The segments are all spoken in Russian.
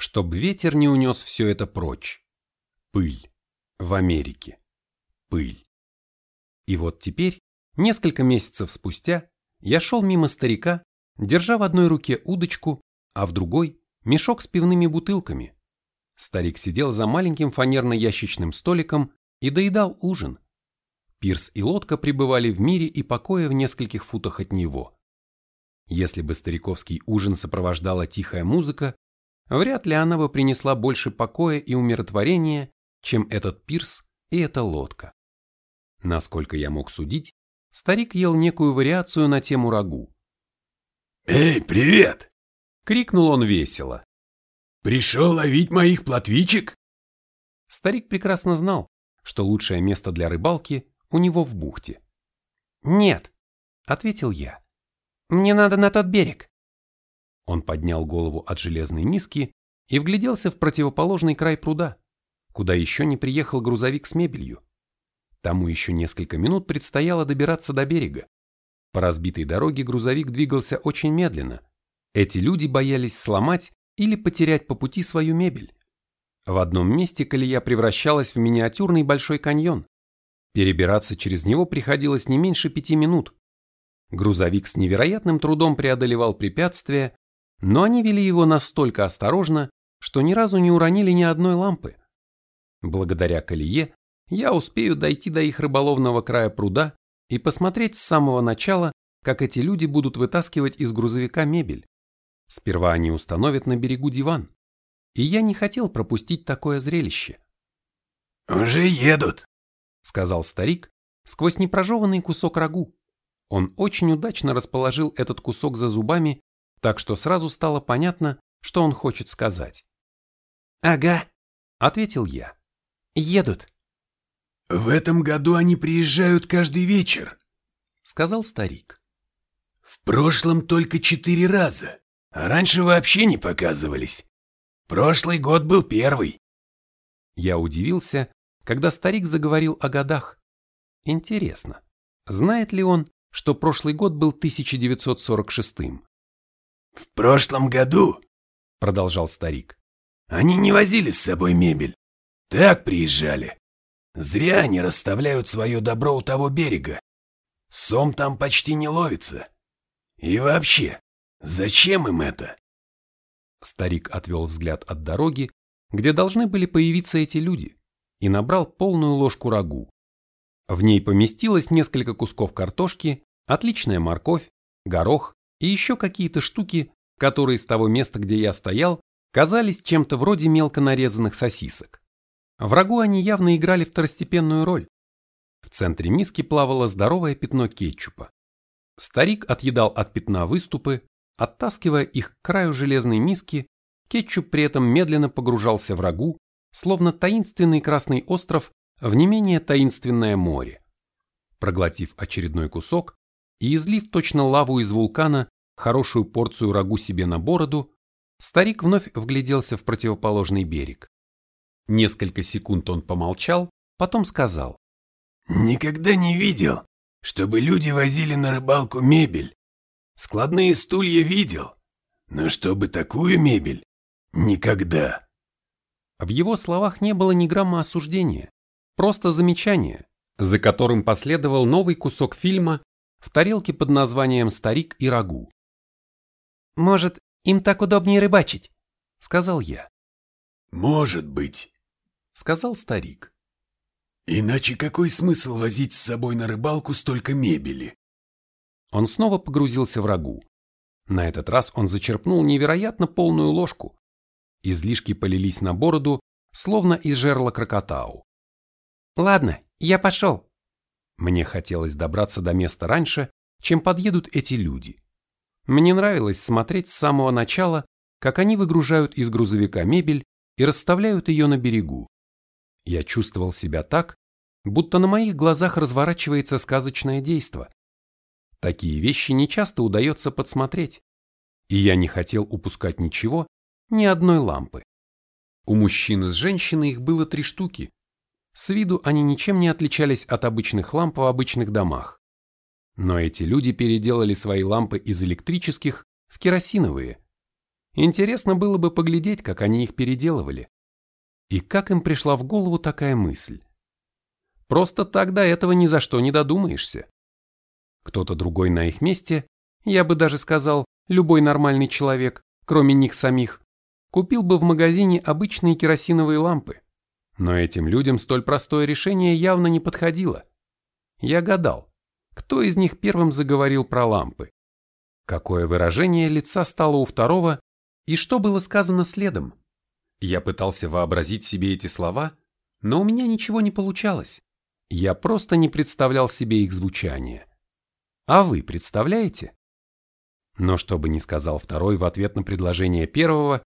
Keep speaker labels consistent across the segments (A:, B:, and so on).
A: Чтоб ветер не унес все это прочь. Пыль. В Америке. Пыль. И вот теперь, несколько месяцев спустя, я шел мимо старика, держа в одной руке удочку, а в другой – мешок с пивными бутылками. Старик сидел за маленьким фанерно-ящичным столиком и доедал ужин. Пирс и лодка пребывали в мире и покое в нескольких футах от него. Если бы стариковский ужин сопровождала тихая музыка, вряд ли она бы принесла больше покоя и умиротворения, чем этот пирс и эта лодка. Насколько я мог судить, старик ел некую вариацию на тему рагу.
B: «Эй, привет!»
A: — крикнул он весело.
B: «Пришел ловить моих плотвичек?»
A: Старик прекрасно знал, что лучшее место для рыбалки у него в бухте.
C: «Нет», — ответил я. «Мне надо на тот берег».
A: Он поднял голову от железной миски и вгляделся в противоположный край пруда, куда еще не приехал грузовик с мебелью. Тому еще несколько минут предстояло добираться до берега. По разбитой дороге грузовик двигался очень медленно. Эти люди боялись сломать или потерять по пути свою мебель. В одном месте колея превращалась в миниатюрный большой каньон. Перебираться через него приходилось не меньше пяти минут. Грузовик с невероятным трудом преодолевал препятствия, но они вели его настолько осторожно, что ни разу не уронили ни одной лампы. Благодаря колее я успею дойти до их рыболовного края пруда и посмотреть с самого начала, как эти люди будут вытаскивать из грузовика мебель. Сперва они установят на берегу диван. И я не хотел пропустить такое зрелище.
B: «Уже едут», —
A: сказал старик сквозь непрожеванный кусок рагу. Он очень удачно расположил этот кусок за зубами, так что сразу стало понятно, что он хочет сказать.
C: «Ага», —
A: ответил я.
C: «Едут».
B: «В этом году они приезжают каждый вечер», —
A: сказал старик.
B: «В прошлом только четыре раза, а раньше вообще не показывались. Прошлый год был первый».
A: Я удивился, когда старик заговорил о годах. Интересно, знает ли он, что прошлый год был 1946-м?
B: «В прошлом году», — продолжал старик, — «они не возили с собой мебель. Так приезжали. Зря они расставляют свое добро у того берега. Сом там почти не ловится. И вообще, зачем им это?
A: Старик отвел взгляд от дороги, где должны были появиться эти люди, и набрал полную ложку рагу. В ней поместилось несколько кусков картошки, отличная морковь, горох и еще какие-то штуки, которые с того места, где я стоял, казались чем-то вроде мелко нарезанных сосисок. Врагу они явно играли второстепенную роль. В центре миски плавало здоровое пятно кетчупа. Старик отъедал от пятна выступы, оттаскивая их к краю железной миски, кетчуп при этом медленно погружался в рагу, словно таинственный красный остров в не менее таинственное море. Проглотив очередной кусок и излив точно лаву из вулкана хорошую порцию рагу себе на бороду, старик вновь вгляделся в противоположный берег. Несколько секунд он помолчал, потом сказал.
B: «Никогда не видел, чтобы люди возили на рыбалку мебель. Складные стулья видел, но чтобы такую мебель – никогда».
A: В его словах не было ни грамма осуждения, просто замечание, за которым последовал новый кусок фильма в тарелке под названием «Старик и рагу».
C: «Может, им так удобнее рыбачить?» – сказал я.
B: «Может быть»,
A: сказал старик.
B: Иначе какой смысл возить с собой на рыбалку столько мебели?
A: Он снова погрузился в рагу. На этот раз он зачерпнул невероятно полную ложку. Излишки полились на бороду, словно из жерла крокотау.
C: «Ладно, я пошел».
A: Мне хотелось добраться до места раньше, чем подъедут эти люди. Мне нравилось смотреть с самого начала, как они выгружают из грузовика мебель и расставляют ее на берегу. Я чувствовал себя так, будто на моих глазах разворачивается сказочное действо. Такие вещи не часто удается подсмотреть, и я не хотел упускать ничего, ни одной лампы. У мужчин с женщиной их было три штуки. С виду они ничем не отличались от обычных ламп в обычных домах. Но эти люди переделали свои лампы из электрических в керосиновые. Интересно было бы поглядеть, как они их переделывали. И как им пришла в голову такая мысль. Просто так до этого ни за что не додумаешься. Кто-то другой на их месте, я бы даже сказал, любой нормальный человек, кроме них самих, купил бы в магазине обычные керосиновые лампы. Но этим людям столь простое решение явно не подходило. Я гадал, кто из них первым заговорил про лампы. Какое выражение лица стало у второго и что было сказано следом. Я пытался вообразить себе эти слова, но у меня ничего не получалось. Я просто не представлял себе их звучание. А вы представляете? Но что бы ни сказал второй в ответ на предложение первого,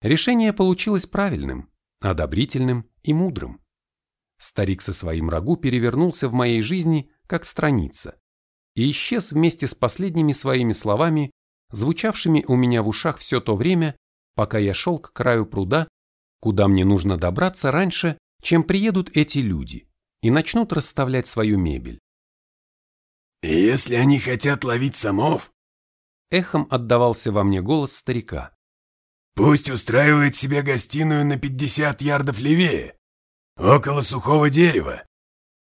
A: решение получилось правильным, одобрительным и мудрым. Старик со своим рагу перевернулся в моей жизни, как страница, и исчез вместе с последними своими словами, звучавшими у меня в ушах все то время, пока я шел к краю пруда, куда мне нужно добраться раньше, чем приедут эти люди и начнут расставлять свою мебель.
B: «Если они хотят ловить самов...»
A: Эхом отдавался во мне голос старика.
B: «Пусть устраивает себе гостиную на 50 ярдов левее, около сухого дерева.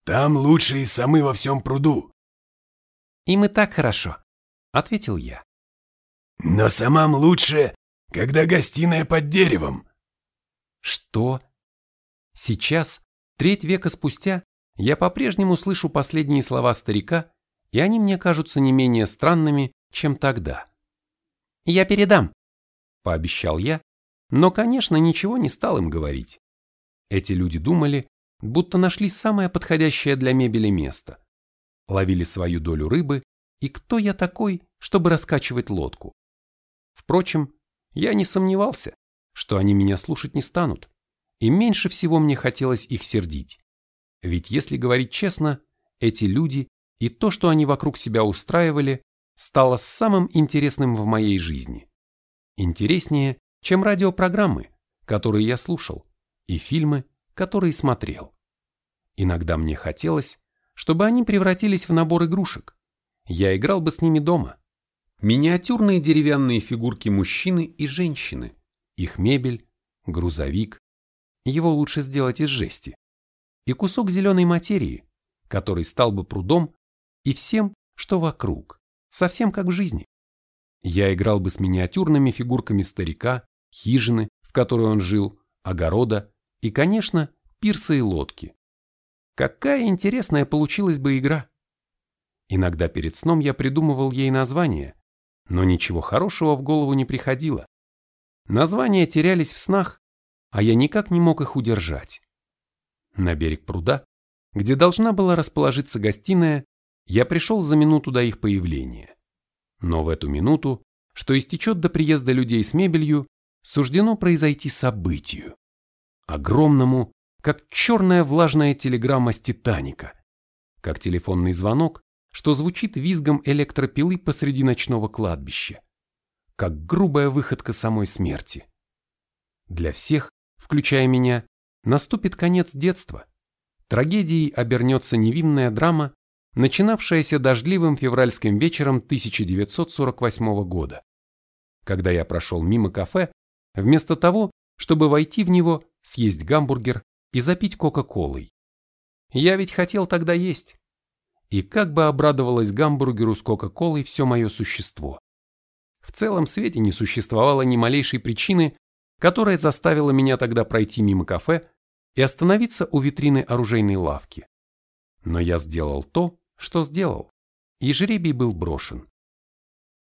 B: Там лучшие самы во всем пруду».
C: «Им и так хорошо», — ответил я.
B: «Но самам лучше, когда гостиная под деревом».
A: «Что?» Сейчас, треть века спустя, я по-прежнему слышу последние слова старика и они мне кажутся не менее странными, чем тогда.
C: «Я передам», –
A: пообещал я, но, конечно, ничего не стал им говорить. Эти люди думали, будто нашли самое подходящее для мебели место. Ловили свою долю рыбы, и кто я такой, чтобы раскачивать лодку? Впрочем, я не сомневался, что они меня слушать не станут, и меньше всего мне хотелось их сердить. Ведь если говорить честно, эти люди и то, что они вокруг себя устраивали, стало самым интересным в моей жизни. Интереснее, чем радиопрограммы, которые я слушал, и фильмы, которые смотрел. Иногда мне хотелось, чтобы они превратились в набор игрушек. Я играл бы с ними дома. Миниатюрные деревянные фигурки мужчины и женщины, их мебель, грузовик, его лучше сделать из жести, и кусок зеленой материи, который стал бы прудом и всем, что вокруг, совсем как в жизни. Я играл бы с миниатюрными фигурками старика, хижины, в которой он жил, огорода и, конечно, пирса и лодки. Какая интересная получилась бы игра. Иногда перед сном я придумывал ей название, но ничего хорошего в голову не приходило. Названия терялись в снах, а я никак не мог их удержать. На берег пруда, где должна была расположиться гостиная, я пришел за минуту до их появления. Но в эту минуту, что истечет до приезда людей с мебелью, суждено произойти событию. Огромному, как черная влажная телеграмма с Титаника, как телефонный звонок, что звучит визгом электропилы посреди ночного кладбища, как грубая выходка самой смерти. Для всех, включая меня, наступит конец детства. Трагедией обернется невинная драма, начинавшаяся дождливым февральским вечером 1948 года, когда я прошел мимо кафе, вместо того, чтобы войти в него, съесть гамбургер и запить кока-колой. Я ведь хотел тогда есть. И как бы обрадовалось гамбургеру с кока-колой все мое существо. В целом свете не существовало ни малейшей причины, которая заставила меня тогда пройти мимо кафе и остановиться у витрины оружейной лавки. Но я сделал то, что сделал, и жребий был брошен.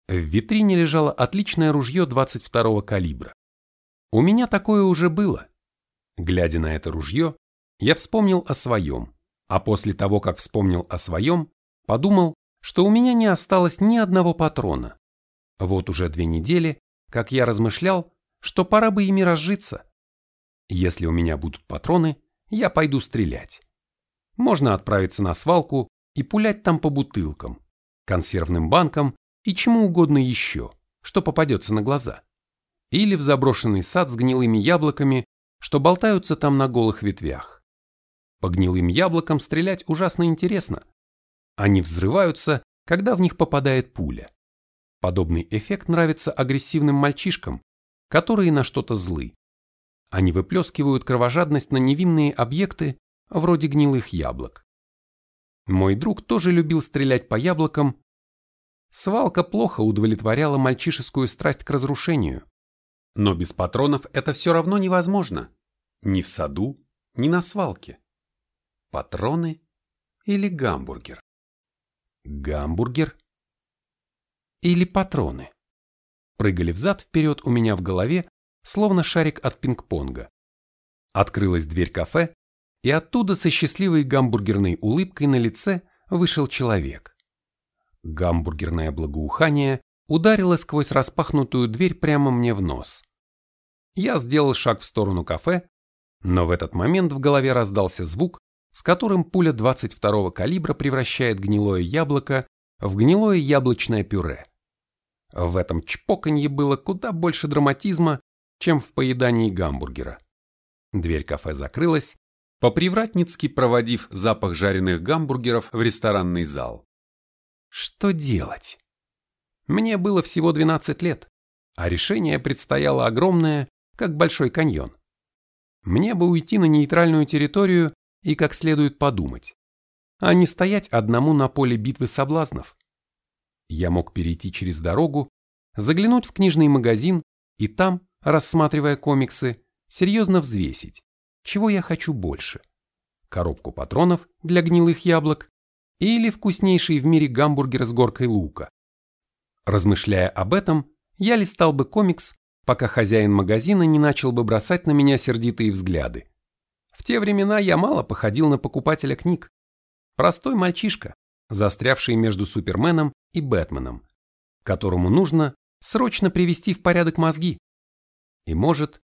A: В витрине лежало отличное ружье 22-го калибра. У меня такое уже было. Глядя на это ружье, я вспомнил о своем, а после того, как вспомнил о своем, подумал, что у меня не осталось ни одного патрона. Вот уже две недели, как я размышлял, что пора бы ими разжиться. Если у меня будут патроны, я пойду стрелять. Можно отправиться на свалку и пулять там по бутылкам, консервным банкам и чему угодно еще, что попадется на глаза. Или в заброшенный сад с гнилыми яблоками, что болтаются там на голых ветвях. По гнилым яблокам стрелять ужасно интересно. Они взрываются, когда в них попадает пуля. Подобный эффект нравится агрессивным мальчишкам, которые на что-то злы. Они выплескивают кровожадность на невинные объекты, вроде гнилых яблок. Мой друг тоже любил стрелять по яблокам. Свалка плохо удовлетворяла мальчишескую страсть к разрушению. Но без патронов это все равно невозможно. Ни в саду, ни на свалке. Патроны или гамбургер? Гамбургер или патроны? Прыгали взад-вперед у меня в голове, словно шарик от пинг-понга. Открылась дверь кафе, и оттуда со счастливой гамбургерной улыбкой на лице вышел человек. Гамбургерное благоухание ударило сквозь распахнутую дверь прямо мне в нос. Я сделал шаг в сторону кафе, но в этот момент в голове раздался звук, с которым пуля 22-го калибра превращает гнилое яблоко в гнилое яблочное пюре. В этом чпоканье было куда больше драматизма, чем в поедании гамбургера. Дверь кафе закрылась, по-привратницки проводив запах жареных гамбургеров в ресторанный зал. Что делать? Мне было всего 12 лет, а решение предстояло огромное, как Большой каньон. Мне бы уйти на нейтральную территорию и как следует подумать, а не стоять одному на поле битвы соблазнов. Я мог перейти через дорогу, заглянуть в книжный магазин и там, рассматривая комиксы, серьезно взвесить, чего я хочу больше. Коробку патронов для гнилых яблок или вкуснейший в мире гамбургер с горкой лука. Размышляя об этом, я листал бы комикс, пока хозяин магазина не начал бы бросать на меня сердитые взгляды. В те времена я мало походил на покупателя книг. Простой мальчишка, застрявший между Суперменом и Бэтменом, которому нужно срочно привести в порядок мозги. И может,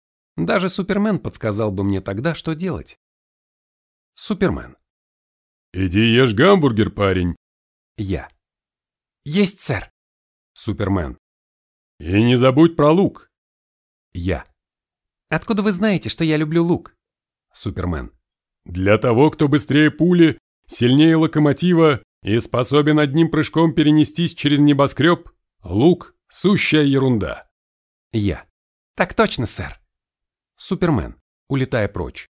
A: даже Супермен подсказал бы мне тогда, что делать. Супермен.
B: «Иди ешь гамбургер, парень».
A: Я.
C: «Есть, сэр».
A: Супермен.
B: «И не забудь про лук».
A: Я.
C: «Откуда вы знаете, что я люблю лук?»
A: Супермен.
B: «Для того, кто быстрее пули, сильнее локомотива и способен одним прыжком перенестись через небоскреб, лук – сущая ерунда».
A: Я.
C: «Так точно, сэр».
A: Супермен, улетая прочь.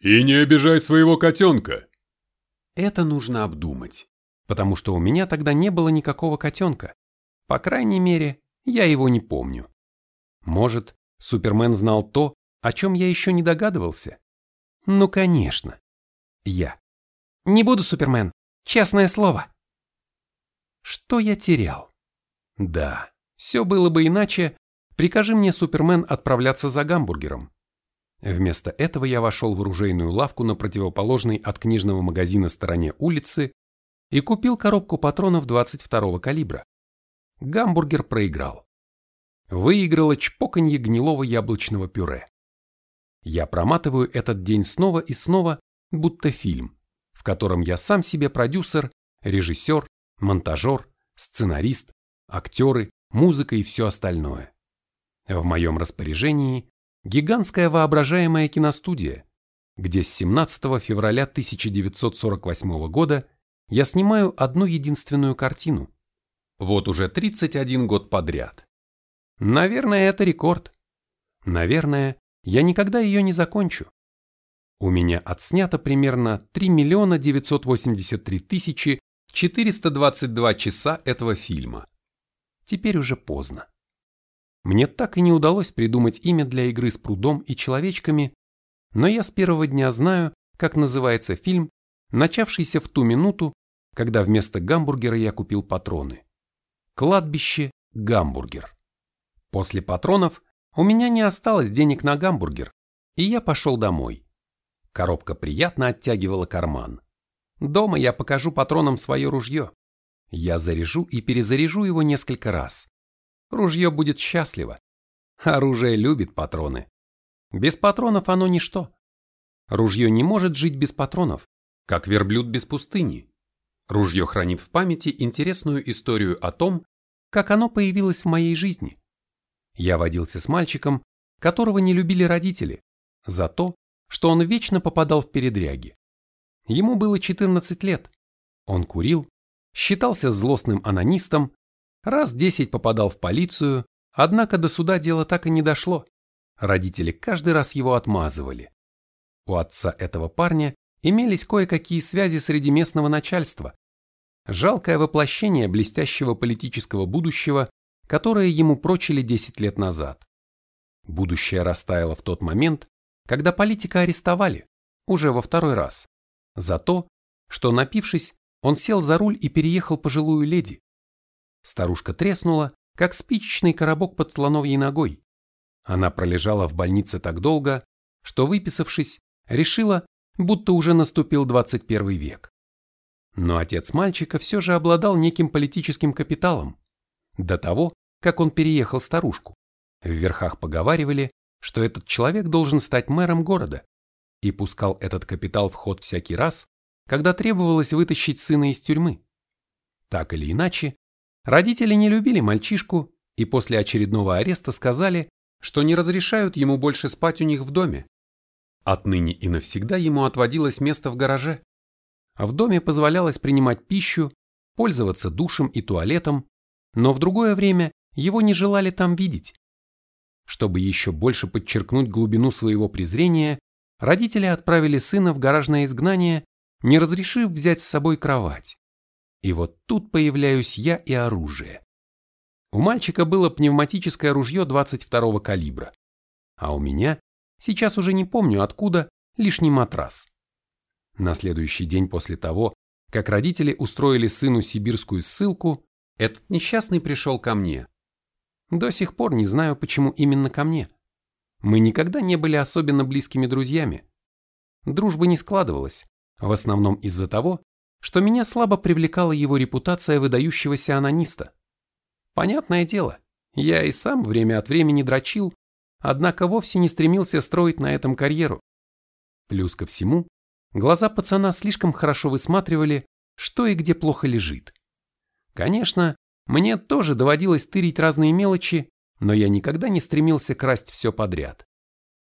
B: «И не обижай своего котенка».
A: Это нужно обдумать, потому что у меня тогда не было никакого котенка. По крайней мере, я его не помню. Может, Супермен знал то, о чем я еще не догадывался? Ну, конечно. Я.
C: Не буду Супермен, честное слово.
A: Что я терял? Да, все было бы иначе, прикажи мне, Супермен, отправляться за гамбургером. Вместо этого я вошел в оружейную лавку на противоположной от книжного магазина стороне улицы и купил коробку патронов 22-го калибра. Гамбургер проиграл. Выиграло чпоканье гнилого яблочного пюре. Я проматываю этот день снова и снова, будто фильм, в котором я сам себе продюсер, режиссер, монтажер, сценарист, актеры, музыка и все остальное. В моем распоряжении гигантская воображаемая киностудия, где с 17 февраля 1948 года я снимаю одну единственную картину. Вот уже 31 год подряд. Наверное, это рекорд. Наверное, я никогда ее не закончу. У меня отснято примерно 3 миллиона 983 тысячи 422 часа этого фильма. Теперь уже поздно. Мне так и не удалось придумать имя для игры с прудом и человечками, но я с первого дня знаю, как называется фильм, начавшийся в ту минуту, когда вместо гамбургера я купил патроны. Кладбище гамбургер. После патронов у меня не осталось денег на гамбургер, и я пошел домой. Коробка приятно оттягивала карман. Дома я покажу патронам свое ружье. Я заряжу и перезаряжу его несколько раз. Ружье будет счастливо. Оружие любит патроны. Без патронов оно ничто. Ружье не может жить без патронов, как верблюд без пустыни. Ружье хранит в памяти интересную историю о том, как оно появилось в моей жизни. Я водился с мальчиком, которого не любили родители, за то, что он вечно попадал в передряги. Ему было 14 лет. Он курил, считался злостным анонистом раз десять попадал в полицию, Однако до суда дело так и не дошло. Родители каждый раз его отмазывали. У отца этого парня имелись кое-какие связи среди местного начальства. Жалкое воплощение блестящего политического будущего, которое ему прочили 10 лет назад. Будущее растаяло в тот момент, когда политика арестовали, уже во второй раз, за то, что, напившись, он сел за руль и переехал пожилую леди. Старушка треснула, как спичечный коробок под слоновьей ногой. Она пролежала в больнице так долго, что, выписавшись, решила, будто уже наступил 21 век. Но отец мальчика все же обладал неким политическим капиталом. До того, как он переехал старушку. В верхах поговаривали, что этот человек должен стать мэром города и пускал этот капитал в ход всякий раз, когда требовалось вытащить сына из тюрьмы. Так или иначе, родители не любили мальчишку и после очередного ареста сказали, что не разрешают ему больше спать у них в доме. Отныне и навсегда ему отводилось место в гараже. А в доме позволялось принимать пищу, пользоваться душем и туалетом, но в другое время его не желали там видеть. Чтобы еще больше подчеркнуть глубину своего презрения, родители отправили сына в гаражное изгнание, не разрешив взять с собой кровать. И вот тут появляюсь я и оружие. У мальчика было пневматическое ружье 22-го калибра, а у меня, сейчас уже не помню откуда, лишний матрас. На следующий день после того, как родители устроили сыну сибирскую ссылку, этот несчастный пришел ко мне. До сих пор не знаю, почему именно ко мне. Мы никогда не были особенно близкими друзьями. Дружба не складывалась, в основном из-за того, что меня слабо привлекала его репутация выдающегося анониста. Понятное дело, я и сам время от времени дрочил, однако вовсе не стремился строить на этом карьеру. Плюс ко всему, глаза пацана слишком хорошо высматривали, что и где плохо лежит. Конечно, мне тоже доводилось тырить разные мелочи, но я никогда не стремился красть все подряд.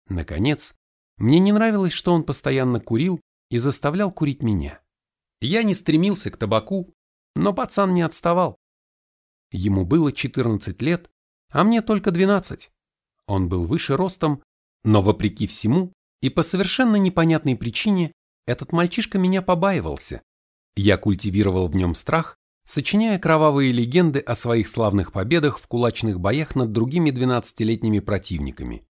A: Наконец, мне не нравилось, что он постоянно курил и заставлял курить меня. Я не стремился к табаку, но пацан не отставал. Ему было 14 лет, а мне только 12. Он был выше ростом, но вопреки всему и по совершенно непонятной причине этот мальчишка меня побаивался. Я культивировал в нем страх, сочиняя кровавые легенды о своих славных победах в кулачных боях над другими 12-летними противниками.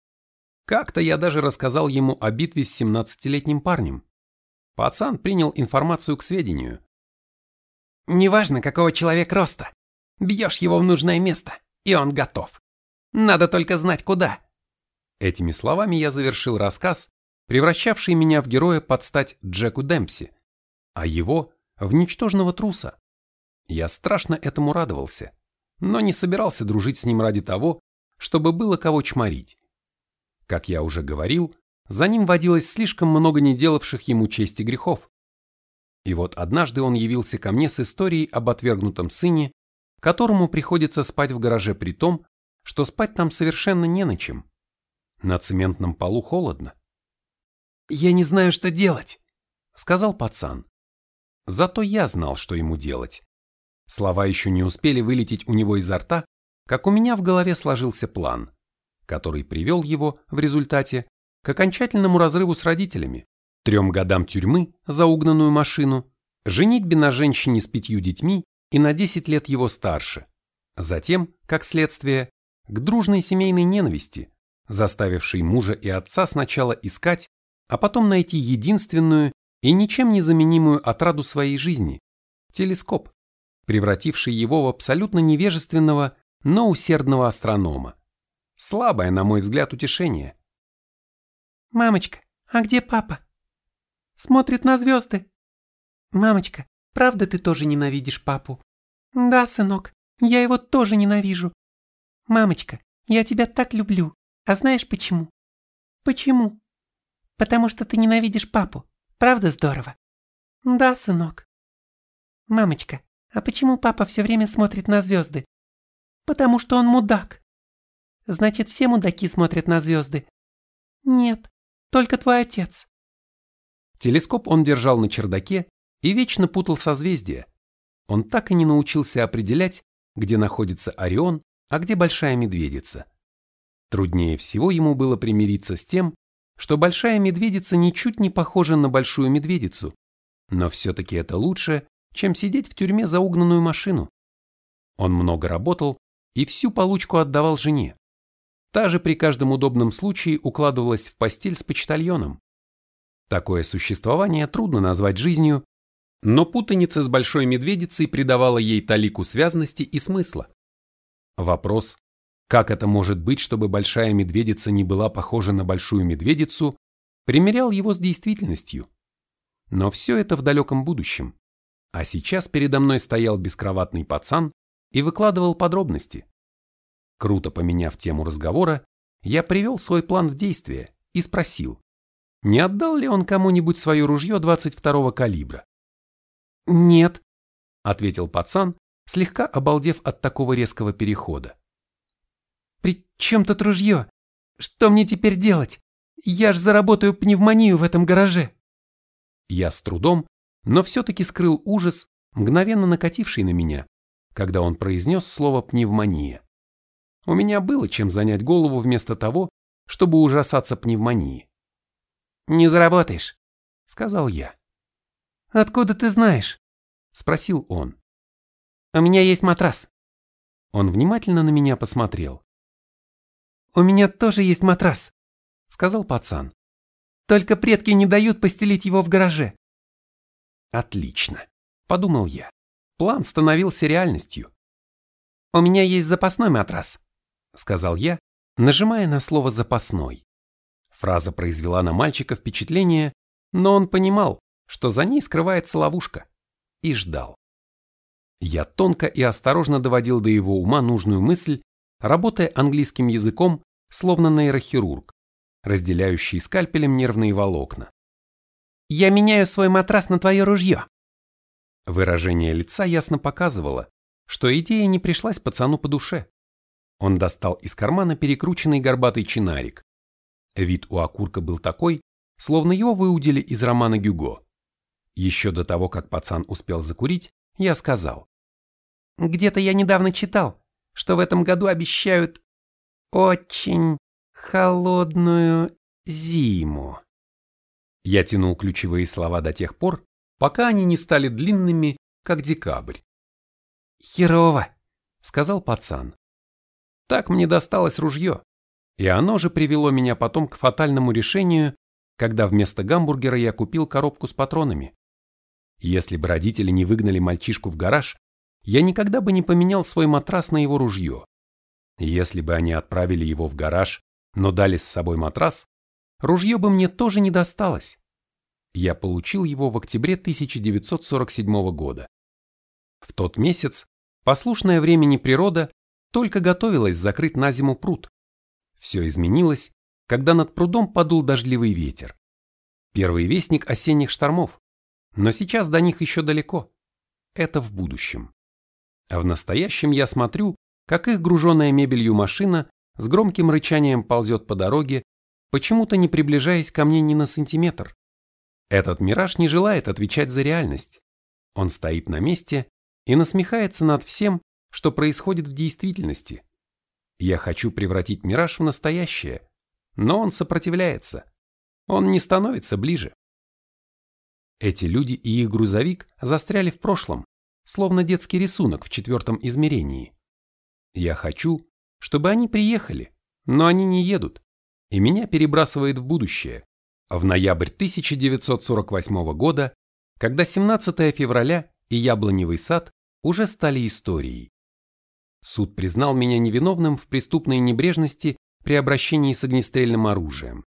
A: Как-то я даже рассказал ему о битве с 17-летним парнем. Пацан принял информацию к сведению. «Неважно, какого человек роста, Бьешь его в нужное место, и он готов. Надо только знать, куда. Этими словами я завершил рассказ, превращавший меня в героя под стать Джеку Демпси, а его в ничтожного труса. Я страшно этому радовался, но не собирался дружить с ним ради того, чтобы было кого чморить. Как я уже говорил, за ним водилось слишком много не делавших ему чести грехов. И вот однажды он явился ко мне с историей об отвергнутом сыне которому приходится спать в гараже при том, что спать там совершенно не на чем. На цементном полу холодно. «Я не знаю, что делать», — сказал пацан. Зато я знал, что ему делать. Слова еще не успели вылететь у него изо рта, как у меня в голове сложился план, который привел его, в результате, к окончательному разрыву с родителями, трем годам тюрьмы за угнанную машину, женитьбе на женщине с пятью детьми и на 10 лет его старше. Затем, как следствие, к дружной семейной ненависти, заставившей мужа и отца сначала искать, а потом найти единственную и ничем не заменимую отраду своей жизни – телескоп, превративший его в абсолютно невежественного, но усердного астронома. Слабое, на мой взгляд, утешение.
C: «Мамочка, а где папа?» «Смотрит на звезды». «Мамочка, Правда, ты тоже ненавидишь папу? Да, сынок, я его тоже ненавижу. Мамочка, я тебя так люблю. А знаешь почему? Почему? Потому что ты ненавидишь папу. Правда здорово? Да, сынок. Мамочка, а почему папа все время смотрит на звезды? Потому что он мудак. Значит, все мудаки смотрят на звезды. Нет, только твой отец.
A: Телескоп он держал на чердаке и вечно путал созвездия. Он так и не научился определять, где находится Орион, а где большая медведица. Труднее всего ему было примириться с тем, что большая медведица ничуть не похожа на большую медведицу, но все-таки это лучше, чем сидеть в тюрьме за угнанную машину. Он много работал и всю получку отдавал жене. Та же при каждом удобном случае укладывалась в постель с почтальоном. Такое существование трудно назвать жизнью, но путаница с большой медведицей придавала ей талику связности и смысла. Вопрос, как это может быть, чтобы большая медведица не была похожа на большую медведицу, примерял его с действительностью. Но все это в далеком будущем. А сейчас передо мной стоял бескроватный пацан и выкладывал подробности. Круто поменяв тему разговора, я привел свой план в действие и спросил, не отдал ли он кому-нибудь свое ружье 22-го калибра.
C: «Нет», —
A: ответил пацан, слегка обалдев от такого резкого перехода.
C: «При чем тут ружье? Что мне теперь делать? Я ж заработаю пневмонию в этом гараже».
A: Я с трудом, но все-таки скрыл ужас, мгновенно накативший на меня, когда он произнес слово «пневмония». У меня было чем занять голову вместо того, чтобы ужасаться пневмонии.
C: «Не заработаешь», —
A: сказал я.
C: «Откуда ты знаешь?»
A: — спросил он.
C: «У меня есть матрас».
A: Он внимательно на меня посмотрел.
C: «У меня тоже есть матрас», —
A: сказал пацан.
C: «Только предки не дают постелить его в гараже».
A: «Отлично», — подумал я. План становился реальностью.
C: «У меня есть запасной матрас», —
A: сказал я, нажимая на слово «запасной». Фраза произвела на мальчика впечатление, но он понимал, что за ней скрывается ловушка, и ждал. Я тонко и осторожно доводил до его ума нужную мысль, работая английским языком, словно нейрохирург, разделяющий скальпелем нервные волокна.
C: «Я меняю свой матрас на твое ружье».
A: Выражение лица ясно показывало, что идея не пришлась пацану по душе. Он достал из кармана перекрученный горбатый чинарик. Вид у окурка был такой, словно его выудили из романа Гюго. Еще до того, как пацан успел закурить, я сказал.
C: «Где-то я недавно читал, что в этом году обещают очень холодную зиму».
A: Я тянул ключевые слова до тех пор, пока они не стали длинными, как декабрь.
C: «Херово», —
A: сказал пацан. Так мне досталось ружье, и оно же привело меня потом к фатальному решению, когда вместо гамбургера я купил коробку с патронами. Если бы родители не выгнали мальчишку в гараж, я никогда бы не поменял свой матрас на его ружье. Если бы они отправили его в гараж, но дали с собой матрас, ружье бы мне тоже не досталось. Я получил его в октябре 1947 года. В тот месяц послушная времени природа только готовилась закрыть на зиму пруд. Все изменилось, когда над прудом подул дождливый ветер. Первый вестник осенних штормов. Но сейчас до них еще далеко. Это в будущем. А в настоящем я смотрю, как их груженная мебелью машина с громким рычанием ползет по дороге, почему-то не приближаясь ко мне ни на сантиметр. Этот мираж не желает отвечать за реальность. Он стоит на месте и насмехается над всем, что происходит в действительности. Я хочу превратить мираж в настоящее, но он сопротивляется. Он не становится ближе. Эти люди и их грузовик застряли в прошлом, словно детский рисунок в четвертом измерении. Я хочу, чтобы они приехали, но они не едут, и меня перебрасывает в будущее, в ноябрь 1948 года, когда 17 февраля и Яблоневый сад уже стали историей. Суд признал меня невиновным в преступной небрежности при обращении с огнестрельным оружием.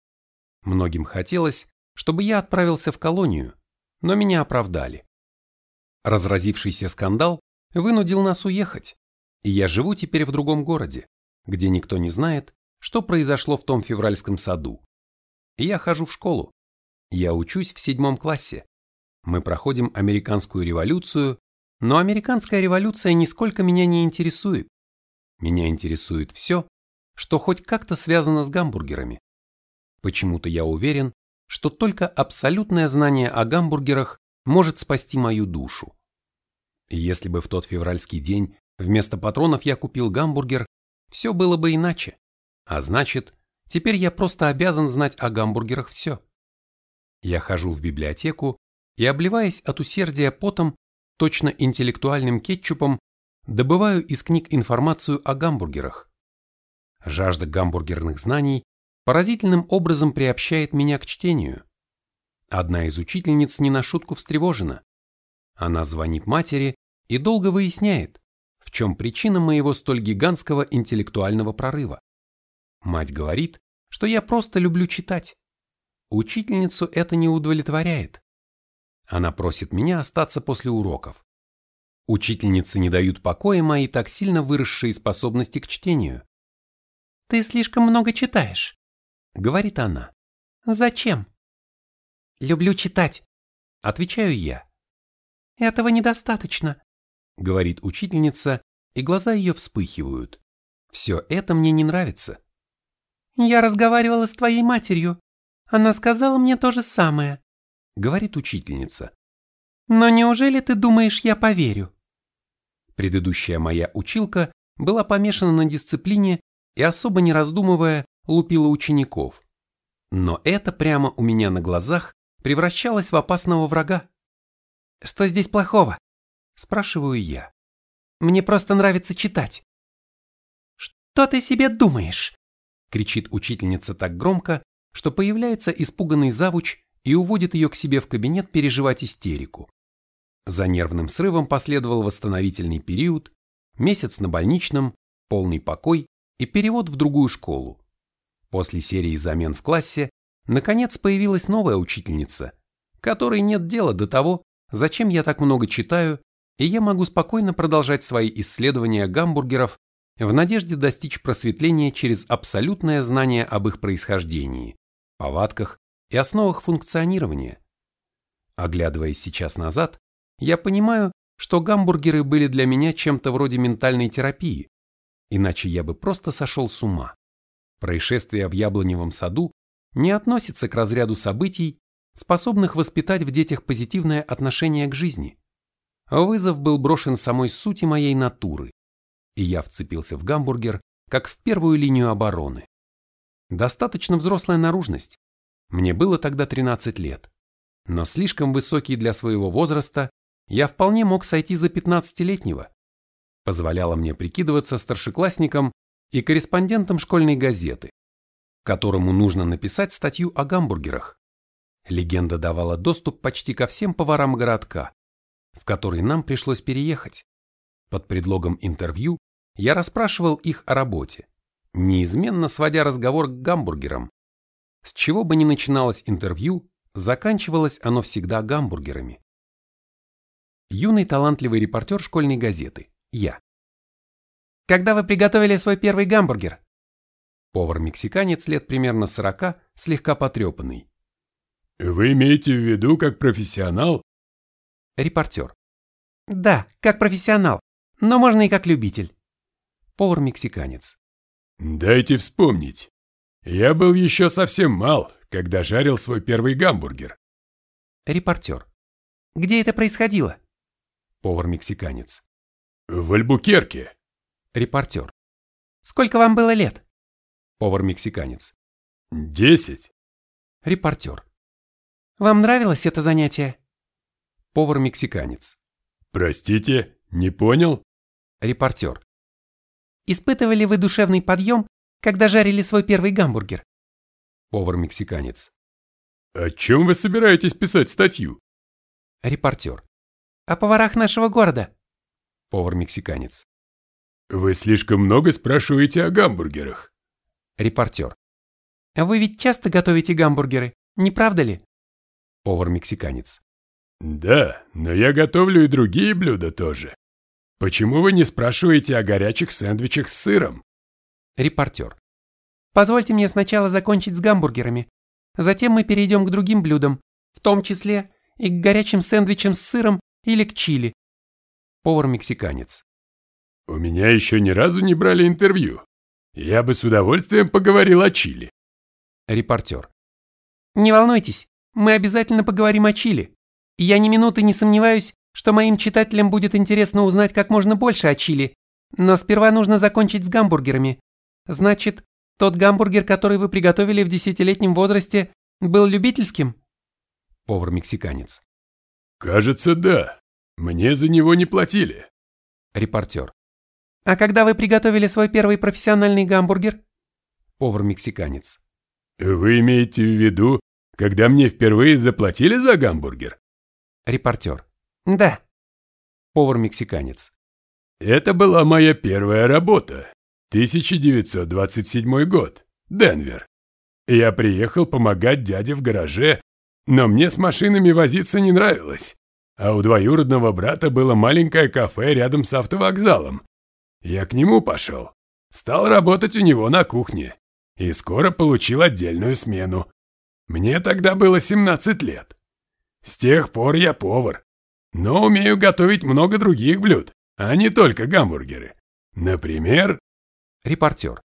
A: Многим хотелось, чтобы я отправился в колонию, но меня оправдали. Разразившийся скандал вынудил нас уехать, и я живу теперь в другом городе, где никто не знает, что произошло в том февральском саду. Я хожу в школу. Я учусь в седьмом классе. Мы проходим американскую революцию, но американская революция нисколько меня не интересует. Меня интересует все, что хоть как-то связано с гамбургерами. Почему-то я уверен, что только абсолютное знание о гамбургерах может спасти мою душу. Если бы в тот февральский день вместо патронов я купил гамбургер, все было бы иначе. А значит, теперь я просто обязан знать о гамбургерах все. Я хожу в библиотеку и, обливаясь от усердия потом, точно интеллектуальным кетчупом, добываю из книг информацию о гамбургерах. Жажда гамбургерных знаний поразительным образом приобщает меня к чтению. Одна из учительниц не на шутку встревожена. Она звонит матери и долго выясняет, в чем причина моего столь гигантского интеллектуального прорыва. Мать говорит, что я просто люблю читать. Учительницу это не удовлетворяет. Она просит меня остаться после уроков. Учительницы не дают покоя мои так сильно выросшие способности к чтению.
C: «Ты слишком много читаешь», —
A: говорит она.
C: «Зачем?»
A: «Люблю читать», — отвечаю я.
C: «Этого недостаточно», —
A: говорит учительница, и глаза ее вспыхивают. «Все это мне не нравится».
C: «Я разговаривала с твоей матерью. Она сказала мне то же самое», — говорит учительница. «Но неужели ты думаешь, я поверю?»
A: Предыдущая моя училка была помешана на дисциплине и особо не раздумывая лупила учеников. Но это прямо у меня на глазах превращалось в опасного врага.
C: «Что здесь плохого?» – спрашиваю я. «Мне просто нравится читать». «Что ты себе думаешь?» – кричит учительница так громко, что появляется испуганный завуч и уводит ее к себе в кабинет переживать истерику.
A: За нервным срывом последовал восстановительный период, месяц на больничном, полный покой и перевод в другую школу. После серии замен в классе, наконец появилась новая учительница, которой нет дела до того, зачем я так много читаю, и я могу спокойно продолжать свои исследования гамбургеров в надежде достичь просветления через абсолютное знание об их происхождении, повадках и основах функционирования. Оглядываясь сейчас назад, я понимаю, что гамбургеры были для меня чем-то вроде ментальной терапии, иначе я бы просто сошел с ума. Происшествие в яблоневом саду не относится к разряду событий, способных воспитать в детях позитивное отношение к жизни. Вызов был брошен самой сути моей натуры, и я вцепился в гамбургер, как в первую линию обороны. Достаточно взрослая наружность. Мне было тогда 13 лет, но слишком высокий для своего возраста, я вполне мог сойти за 15-летнего позволяла мне прикидываться старшеклассником и корреспондентом школьной газеты, которому нужно написать статью о гамбургерах. Легенда давала доступ почти ко всем поварам городка, в который нам пришлось переехать. Под предлогом интервью я расспрашивал их о работе, неизменно сводя разговор к гамбургерам. С чего бы ни начиналось интервью, заканчивалось оно всегда гамбургерами. Юный талантливый репортер школьной газеты, я.
C: Когда вы приготовили свой первый гамбургер?
A: Повар-мексиканец лет примерно сорока, слегка потрепанный.
B: Вы имеете в виду как профессионал?
A: Репортер.
C: Да, как профессионал, но можно и как любитель.
A: Повар-мексиканец.
B: Дайте вспомнить. Я был еще совсем мал, когда жарил свой первый гамбургер.
A: Репортер.
C: Где это происходило?
A: Повар-мексиканец.
B: В Альбукерке.
A: Репортер.
C: Сколько вам было лет?
A: Повар-мексиканец.
B: Десять.
A: Репортер.
C: Вам нравилось это занятие?
A: Повар-мексиканец.
B: Простите, не понял?
A: Репортер.
C: Испытывали вы душевный подъем, когда жарили свой первый гамбургер?
A: Повар-мексиканец.
B: О чем вы собираетесь писать статью?
A: Репортер.
C: О поварах нашего города.
A: Повар-мексиканец.
B: Вы слишком много спрашиваете о гамбургерах.
A: Репортер.
C: Вы ведь часто готовите гамбургеры, не правда ли?
A: Повар-мексиканец.
B: Да, но я готовлю и другие блюда тоже. Почему вы не спрашиваете о горячих сэндвичах с сыром?
A: Репортер.
C: Позвольте мне сначала закончить с гамбургерами. Затем мы перейдем к другим блюдам, в том числе и к горячим сэндвичам с сыром или к чили.
A: Повар-мексиканец.
B: У меня еще ни разу не брали интервью. Я бы с удовольствием поговорил о Чили.
A: Репортер.
C: Не волнуйтесь, мы обязательно поговорим о Чили. Я ни минуты не сомневаюсь, что моим читателям будет интересно узнать как можно больше о Чили,
A: Но сперва нужно закончить с гамбургерами. Значит, тот гамбургер, который вы приготовили в десятилетнем возрасте, был любительским?
D: Повар-мексиканец.
B: Кажется, да. Мне за него не платили.
D: Репортер.
A: А когда вы приготовили свой первый профессиональный гамбургер?
D: Повар-мексиканец.
B: Вы имеете в виду, когда мне впервые заплатили за гамбургер?
D: Репортер.
A: Да.
D: Повар-мексиканец.
B: Это была моя первая работа. 1927 год. Денвер. Я приехал помогать дяде в гараже, но мне с машинами возиться не нравилось. А у двоюродного брата было маленькое кафе рядом с автовокзалом. Я к нему пошел. Стал работать у него на кухне. И скоро получил отдельную смену. Мне тогда было 17 лет. С тех пор я повар. Но умею готовить много других блюд, а не только гамбургеры. Например...
D: Репортер.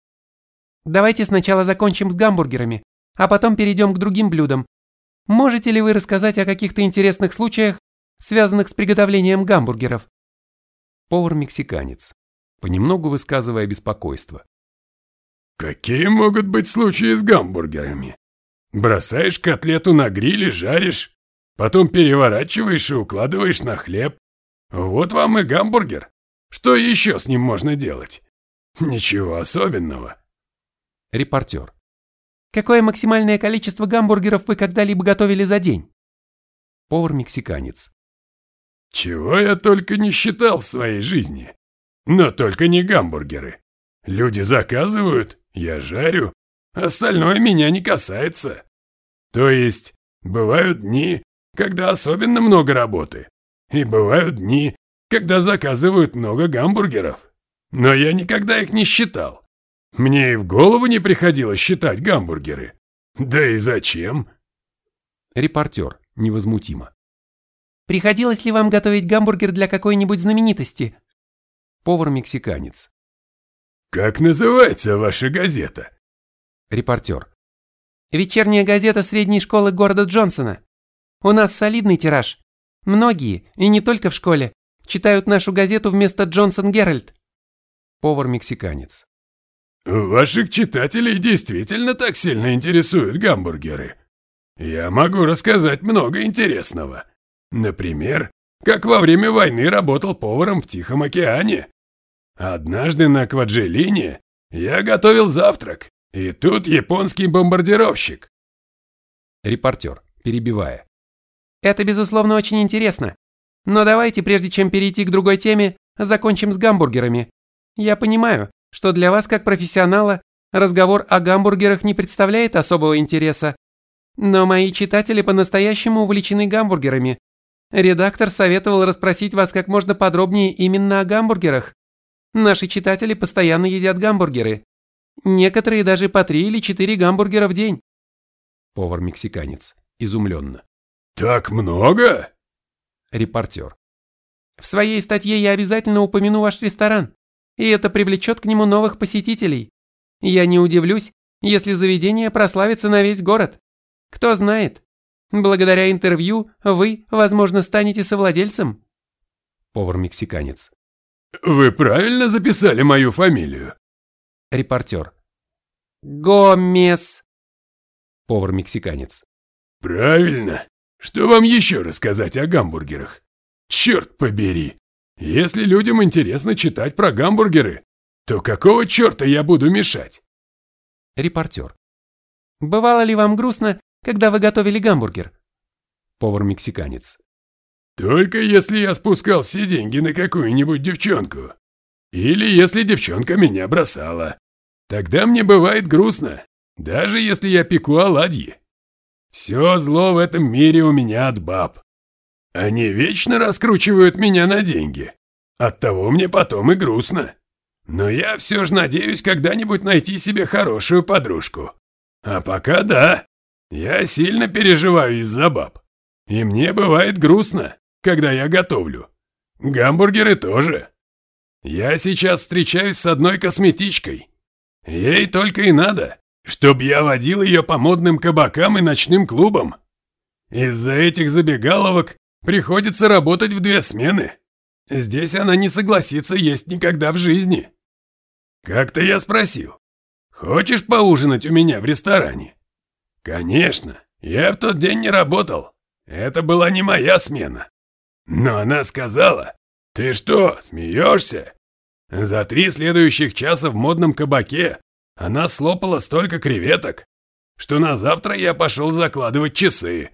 A: Давайте сначала закончим с гамбургерами, а потом перейдем к другим блюдам. Можете ли вы рассказать о каких-то интересных случаях, связанных с приготовлением гамбургеров?
D: Повар-мексиканец, понемногу высказывая беспокойство.
B: Какие могут быть случаи с гамбургерами? Бросаешь котлету на гриль и жаришь, потом переворачиваешь и укладываешь на хлеб. Вот вам и гамбургер. Что еще с ним можно делать? Ничего особенного.
D: Репортер.
A: Какое максимальное количество гамбургеров вы когда-либо готовили за день?
D: Повар-мексиканец.
B: Чего я только не считал в своей жизни. Но только не гамбургеры. Люди заказывают, я жарю, остальное меня не касается. То есть, бывают дни, когда особенно много работы, и бывают дни, когда заказывают много гамбургеров. Но я никогда их не считал. Мне и в голову не приходилось считать гамбургеры. Да и зачем?
D: Репортер невозмутимо.
A: Приходилось ли вам готовить гамбургер для какой-нибудь знаменитости?
D: Повар-мексиканец.
B: Как называется ваша газета?
D: Репортер.
A: Вечерняя газета средней школы города Джонсона. У нас солидный тираж. Многие, и не только в школе, читают нашу газету вместо Джонсон Геральт.
D: Повар-мексиканец.
B: Ваших читателей действительно так сильно интересуют гамбургеры. Я могу рассказать много интересного. Например, как во время войны работал поваром в Тихом океане. Однажды на Кваджелине я готовил завтрак, и тут японский бомбардировщик.
D: Репортер, перебивая.
A: Это, безусловно, очень интересно. Но давайте, прежде чем перейти к другой теме, закончим с гамбургерами. Я понимаю, что для вас, как профессионала, разговор о гамбургерах не представляет особого интереса. Но мои читатели по-настоящему увлечены гамбургерами. Редактор советовал расспросить вас как можно подробнее именно о гамбургерах. Наши читатели постоянно едят гамбургеры. Некоторые даже по три или четыре гамбургера в день.
D: Повар-мексиканец, изумленно.
B: Так много?
D: Репортер.
A: В своей статье я обязательно упомяну ваш ресторан и это привлечет к нему новых посетителей. Я не удивлюсь, если заведение прославится на весь город. Кто знает, благодаря интервью вы, возможно, станете совладельцем.
D: Повар-мексиканец.
B: Вы правильно записали мою фамилию?
D: Репортер.
A: Гомес.
D: Повар-мексиканец.
B: Правильно. Что вам еще рассказать о гамбургерах? Черт побери. Если людям интересно читать про гамбургеры, то какого черта я буду мешать?
D: Репортер.
A: Бывало ли вам грустно, когда вы готовили гамбургер?
D: Повар-мексиканец.
B: Только если я спускал все деньги на какую-нибудь девчонку. Или если девчонка меня бросала. Тогда мне бывает грустно, даже если я пеку оладьи. Все зло в этом мире у меня от баб. Они вечно раскручивают меня на деньги. Оттого мне потом и грустно. Но я все же надеюсь когда-нибудь найти себе хорошую подружку. А пока да, я сильно переживаю из-за баб. И мне бывает грустно, когда я готовлю. Гамбургеры тоже. Я сейчас встречаюсь с одной косметичкой. Ей только и надо, чтобы я водил ее по модным кабакам и ночным клубам. Из-за этих забегаловок Приходится работать в две смены. здесь она не согласится есть никогда в жизни. Как-то я спросил, хочешь поужинать у меня в ресторане? Конечно, я в тот день не работал. Это была не моя смена. Но она сказала, ты что, смеешься? За три следующих часа в модном кабаке она слопала столько креветок, что на завтра я пошел закладывать часы.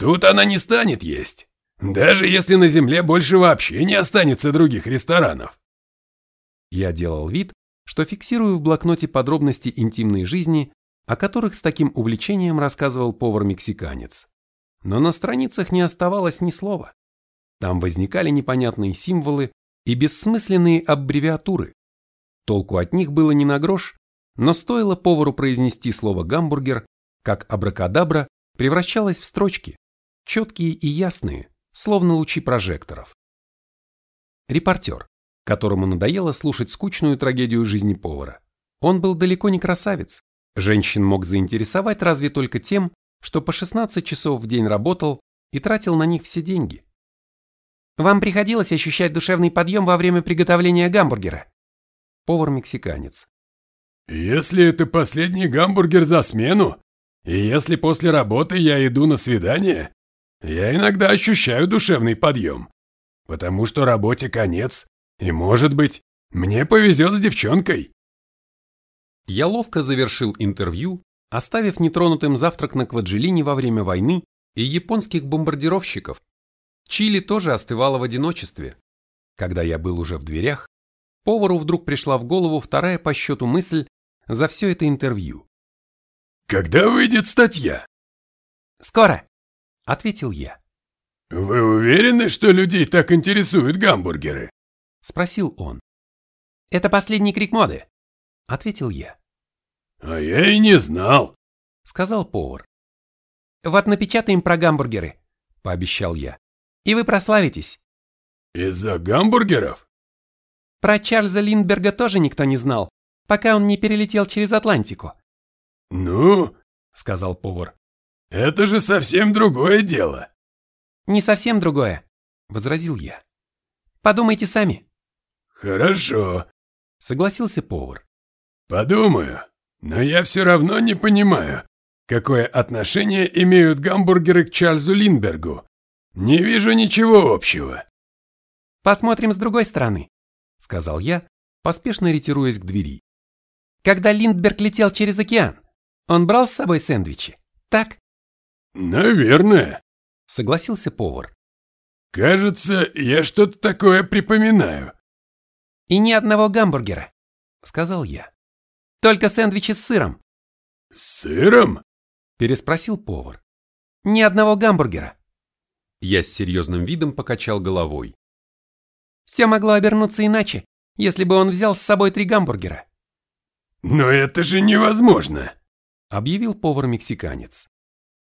B: Тут она не станет есть, даже если на земле больше вообще не останется других ресторанов.
A: Я делал вид, что фиксирую в блокноте подробности интимной жизни, о которых с таким увлечением рассказывал повар-мексиканец. Но на страницах не оставалось ни слова. Там возникали непонятные символы и бессмысленные аббревиатуры. Толку от них было не на грош, но стоило повару произнести слово «гамбургер», как абракадабра превращалась в строчки, четкие и ясные, словно лучи прожекторов. Репортер, которому надоело слушать скучную трагедию жизни повара. Он был далеко не красавец. Женщин мог заинтересовать разве только тем, что по 16 часов в день работал и тратил на них все деньги. Вам приходилось ощущать душевный подъем во время приготовления гамбургера? Повар-мексиканец.
B: Если это последний гамбургер за смену, и если после работы я иду на свидание, я иногда ощущаю душевный подъем, потому что работе конец, и, может быть, мне повезет с девчонкой.
A: Я ловко завершил интервью, оставив нетронутым завтрак на Кваджилине во время войны и японских бомбардировщиков, Чили тоже остывала в одиночестве. Когда я был уже в дверях, повару вдруг пришла в голову вторая по счету мысль за все это интервью.
B: «Когда выйдет статья?»
C: «Скоро», — ответил я.
B: «Вы уверены, что людей так интересуют гамбургеры?»
A: — спросил он.
C: «Это последний крик моды», — ответил я.
B: «А я и не знал», —
A: сказал повар.
C: «Вот напечатаем про гамбургеры», — пообещал я и вы прославитесь.
B: Из-за гамбургеров?
C: Про Чарльза Линдберга тоже никто не знал, пока он не перелетел через Атлантику.
B: Ну, сказал повар, это же совсем другое дело.
C: Не совсем другое, возразил я. Подумайте сами.
B: Хорошо,
A: согласился повар.
B: Подумаю, но я все равно не понимаю, какое отношение имеют гамбургеры к Чарльзу Линдбергу «Не вижу ничего общего».
C: «Посмотрим с другой стороны», — сказал я, поспешно ретируясь к двери. «Когда Линдберг летел через океан, он брал с собой сэндвичи, так?»
B: «Наверное», —
A: согласился повар.
B: «Кажется, я что-то такое припоминаю».
C: «И ни одного гамбургера», — сказал я. «Только сэндвичи с сыром».
B: «С сыром?»
A: — переспросил повар.
C: «Ни одного гамбургера».
A: Я с серьезным видом покачал головой.
C: Все могло обернуться иначе, если бы он взял с собой три гамбургера.
B: «Но это же невозможно!»
A: — объявил повар-мексиканец.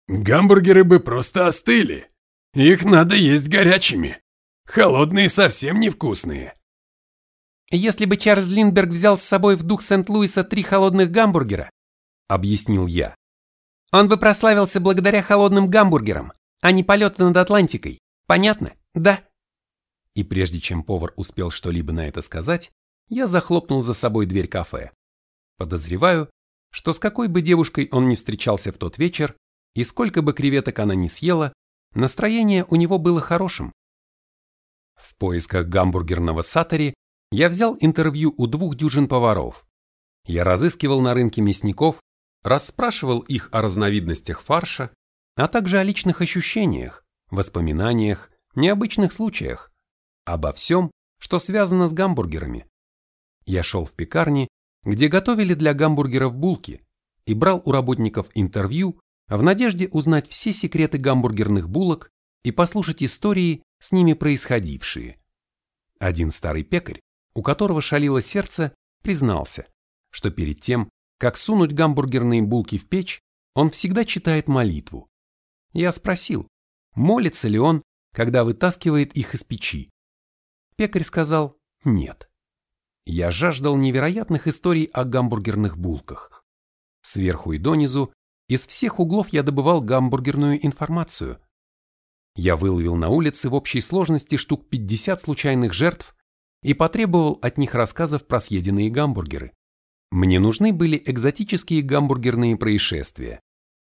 B: «Гамбургеры бы просто остыли. Их надо есть горячими. Холодные совсем невкусные».
C: «Если бы Чарльз Линдберг взял с собой в дух Сент-Луиса три холодных гамбургера», —
A: объяснил я, —
C: «он бы прославился благодаря холодным гамбургерам, а не полеты над Атлантикой. Понятно? Да?»
A: И прежде чем повар успел что-либо на это сказать, я захлопнул за собой дверь кафе. Подозреваю, что с какой бы девушкой он ни встречался в тот вечер, и сколько бы креветок она ни съела, настроение у него было хорошим. В поисках гамбургерного сатори я взял интервью у двух дюжин поваров. Я разыскивал на рынке мясников, расспрашивал их о разновидностях фарша, а также о личных ощущениях, воспоминаниях, необычных случаях, обо всем, что связано с гамбургерами. Я шел в пекарни, где готовили для гамбургеров булки, и брал у работников интервью в надежде узнать все секреты гамбургерных булок и послушать истории, с ними происходившие. Один старый пекарь, у которого шалило сердце, признался, что перед тем, как сунуть гамбургерные булки в печь, он всегда читает молитву. Я спросил, молится ли он, когда вытаскивает их из печи. Пекарь сказал «нет». Я жаждал невероятных историй о гамбургерных булках. Сверху и донизу, из всех углов я добывал гамбургерную информацию. Я выловил на улице в общей сложности штук 50 случайных жертв и потребовал от них рассказов про съеденные гамбургеры. Мне нужны были экзотические гамбургерные происшествия.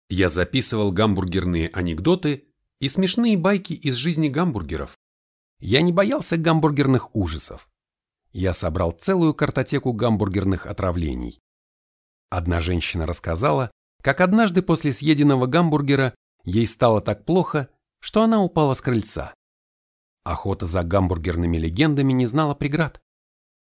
A: Я записывал гамбургерные анекдоты и смешные байки из жизни гамбургеров. Я не боялся гамбургерных ужасов. Я собрал целую картотеку гамбургерных отравлений. Одна женщина рассказала, как однажды после съеденного гамбургера ей стало так плохо, что она упала с крыльца. Охота за гамбургерными легендами не знала преград.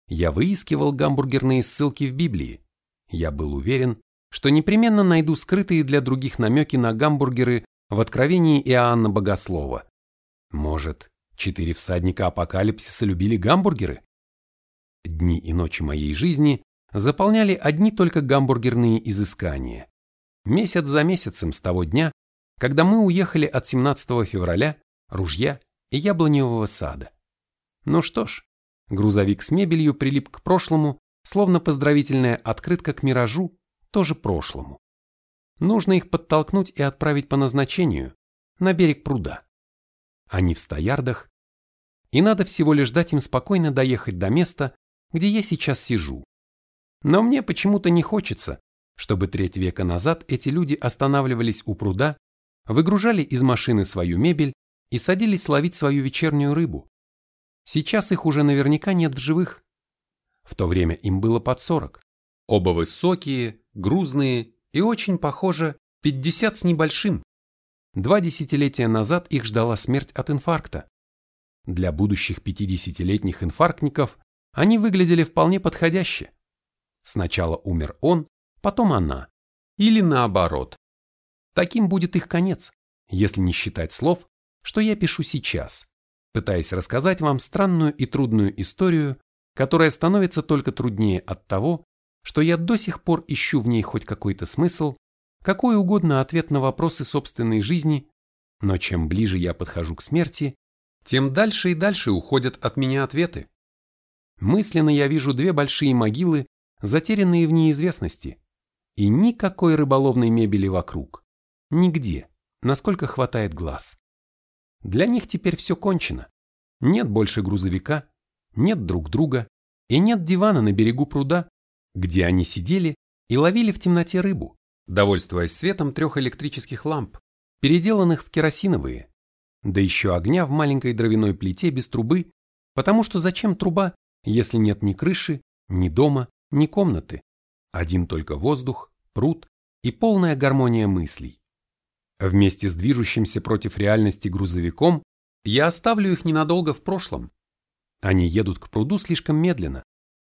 A: Я выискивал гамбургерные ссылки в Библии. Я был уверен, что непременно найду скрытые для других намеки на гамбургеры в откровении Иоанна Богослова. Может, четыре всадника апокалипсиса любили гамбургеры? Дни и ночи моей жизни заполняли одни только гамбургерные изыскания. Месяц за месяцем с того дня, когда мы уехали от 17 февраля, ружья и яблоневого сада. Ну что ж, грузовик с мебелью прилип к прошлому, словно поздравительная открытка к миражу, тоже прошлому. Нужно их подтолкнуть и отправить по назначению, на берег пруда. Они в стоярдах, и надо всего лишь дать им спокойно доехать до места, где я сейчас сижу. Но мне почему-то не хочется, чтобы треть века назад эти люди останавливались у пруда, выгружали из машины свою мебель и садились ловить свою вечернюю рыбу. Сейчас их уже наверняка нет в живых. В то время им было под сорок. Оба высокие, грузные и очень похоже 50 с небольшим. Два десятилетия назад их ждала смерть от инфаркта. Для будущих 50-летних инфарктников они выглядели вполне подходяще. Сначала умер он, потом она. Или наоборот. Таким будет их конец, если не считать слов, что я пишу сейчас, пытаясь рассказать вам странную и трудную историю, которая становится только труднее от того, что я до сих пор ищу в ней хоть какой-то смысл, какой угодно ответ на вопросы собственной жизни, но чем ближе я подхожу к смерти, тем дальше и дальше уходят от меня ответы. Мысленно я вижу две большие могилы, затерянные в неизвестности, и никакой рыболовной мебели вокруг. Нигде, насколько хватает глаз. Для них теперь все кончено. Нет больше грузовика, нет друг друга и нет дивана на берегу пруда, где они сидели и ловили в темноте рыбу, довольствуясь светом трех электрических ламп, переделанных в керосиновые, да еще огня в маленькой дровяной плите без трубы, потому что зачем труба, если нет ни крыши, ни дома, ни комнаты, один только воздух, пруд и полная гармония мыслей. Вместе с движущимся против реальности грузовиком я оставлю их ненадолго в прошлом. Они едут к пруду слишком медленно,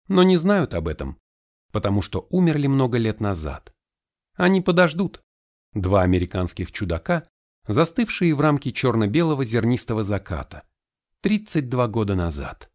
A: но не знают об этом, потому что умерли много лет назад. Они подождут. Два американских чудака, застывшие в рамке черно-белого зернистого заката. 32 года назад.